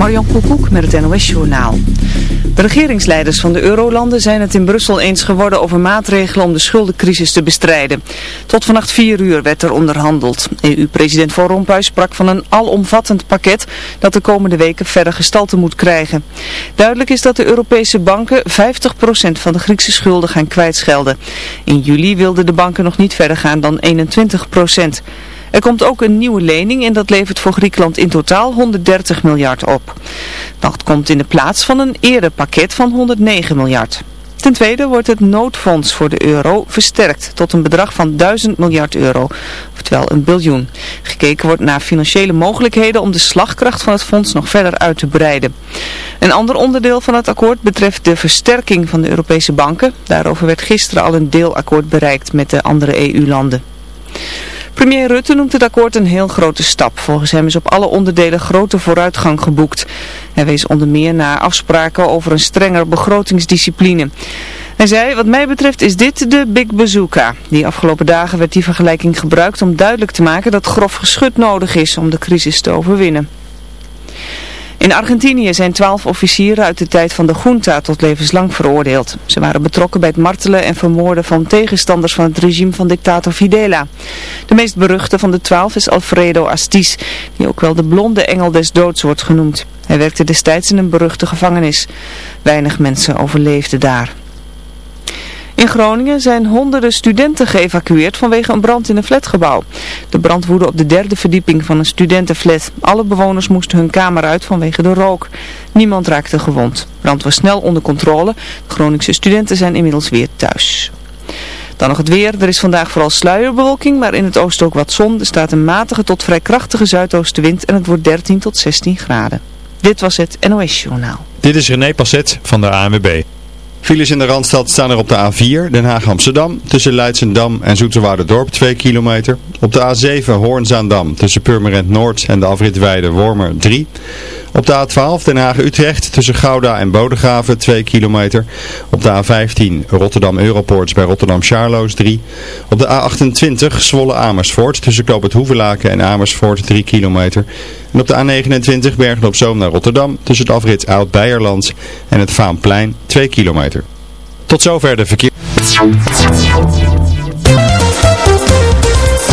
Marjan Koekoek met het NOS Journaal. De regeringsleiders van de eurolanden zijn het in Brussel eens geworden over maatregelen om de schuldencrisis te bestrijden. Tot vannacht vier uur werd er onderhandeld. EU-president Van Rompuy sprak van een alomvattend pakket dat de komende weken verder gestalte moet krijgen. Duidelijk is dat de Europese banken 50% van de Griekse schulden gaan kwijtschelden. In juli wilden de banken nog niet verder gaan dan 21%. Er komt ook een nieuwe lening en dat levert voor Griekenland in totaal 130 miljard op. Dat komt in de plaats van een eerder pakket van 109 miljard. Ten tweede wordt het noodfonds voor de euro versterkt tot een bedrag van 1000 miljard euro, oftewel een biljoen. Gekeken wordt naar financiële mogelijkheden om de slagkracht van het fonds nog verder uit te breiden. Een ander onderdeel van het akkoord betreft de versterking van de Europese banken. Daarover werd gisteren al een deelakkoord bereikt met de andere EU-landen. Premier Rutte noemt het akkoord een heel grote stap. Volgens hem is op alle onderdelen grote vooruitgang geboekt. Hij wees onder meer naar afspraken over een strenger begrotingsdiscipline. Hij zei, wat mij betreft is dit de Big Bazooka. Die afgelopen dagen werd die vergelijking gebruikt om duidelijk te maken dat grof geschut nodig is om de crisis te overwinnen. In Argentinië zijn twaalf officieren uit de tijd van de junta tot levenslang veroordeeld. Ze waren betrokken bij het martelen en vermoorden van tegenstanders van het regime van dictator Videla. De meest beruchte van de twaalf is Alfredo Astiz, die ook wel de blonde engel des doods wordt genoemd. Hij werkte destijds in een beruchte gevangenis. Weinig mensen overleefden daar. In Groningen zijn honderden studenten geëvacueerd vanwege een brand in een flatgebouw. De brand woedde op de derde verdieping van een studentenflat. Alle bewoners moesten hun kamer uit vanwege de rook. Niemand raakte gewond. Brand was snel onder controle. De Groningse studenten zijn inmiddels weer thuis. Dan nog het weer. Er is vandaag vooral sluierbewolking, maar in het oosten ook wat zon. Er staat een matige tot vrij krachtige zuidoostenwind en het wordt 13 tot 16 graden. Dit was het NOS Journaal. Dit is René Passet van de ANWB. Files in de Randstad staan er op de A4, Den Haag-Amsterdam, tussen Leidsendam en Dorp 2 kilometer. Op de A7 Hoornzaandam, tussen Purmerend Noord en de afrit Wormer 3. Op de A12 Den Haag-Utrecht, tussen Gouda en Bodegraven 2 kilometer. Op de A15 Rotterdam-Europoorts bij Rotterdam-Charloes 3. Op de A28 Zwolle-Amersfoort, tussen Knoop het Hoevelaken en Amersfoort 3 kilometer. En op de A29 Bergen op Zoom naar Rotterdam, tussen het afrit Oud-Beierland en het Vaanplein 2 kilometer. Tot zover de verkeer.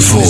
Zandvoort.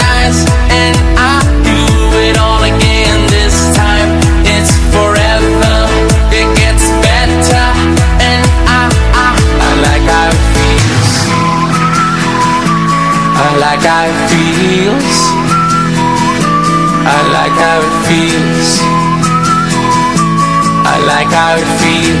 out feet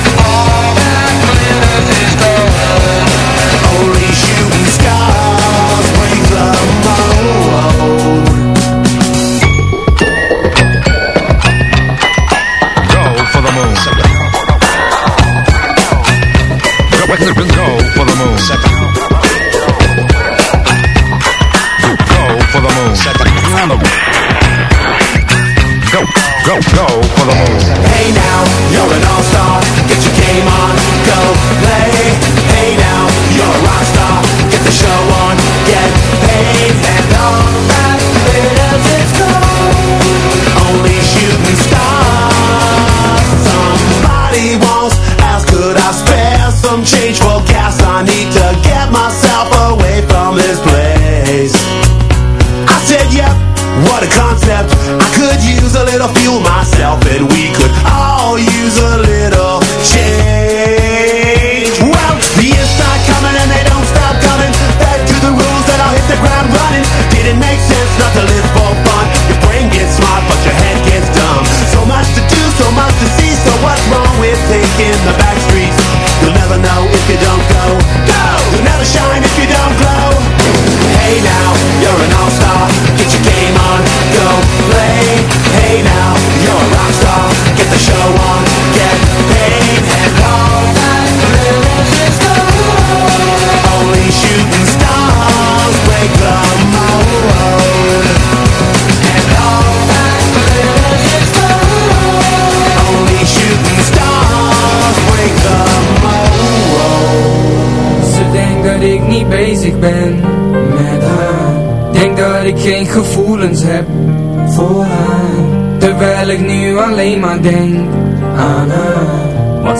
Go, go for the moon. Go for the moon. Go, go, go for the moon. Hey now, you're an all-star. Get your game on, go play. Hey now, you're a rock star. Get the show on, get paid.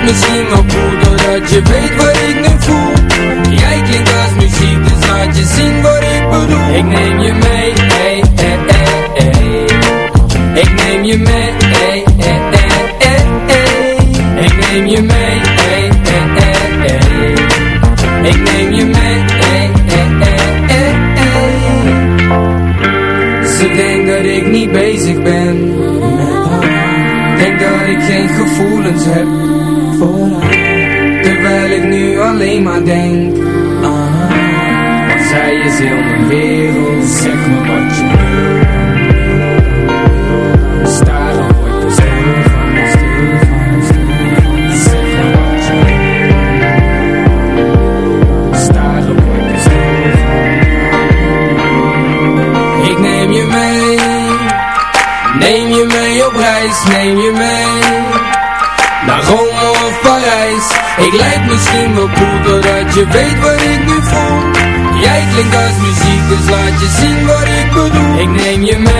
Lijk misschien wel cool Doordat je weet wat ik nu voel Jij klinkt als muziek Dus laat je zien wat ik bedoel Ik neem je mee ey, ey, ey, ey. Ik neem je mee ey, ey, ey, ey, ey. Ik neem je mee ey, ey, ey, ey. Ik neem je mee ey, ey, ey, ey, ey. Ze denkt dat ik niet bezig ben Denk dat ik geen gevoelens heb Terwijl ik nu alleen maar denk haar Want zij is heel mijn wereld. Zeg me wat je ik neem je mee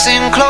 Seem close.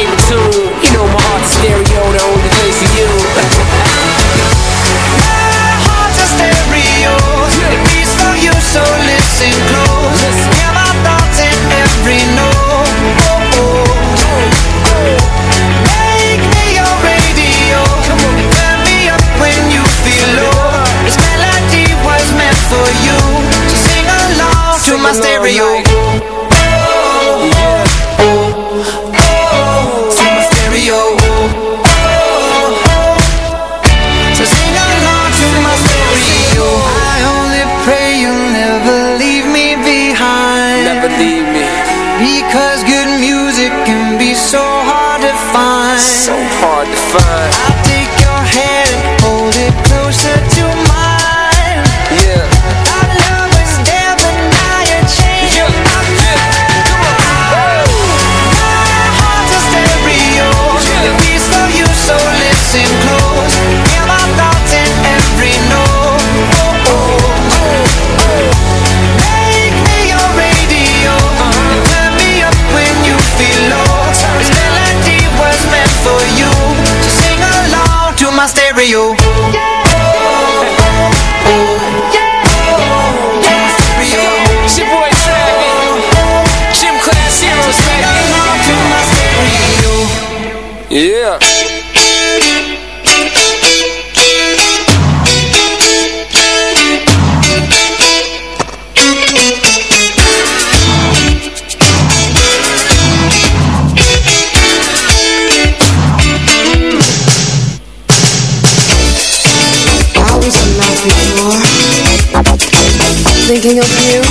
Of you,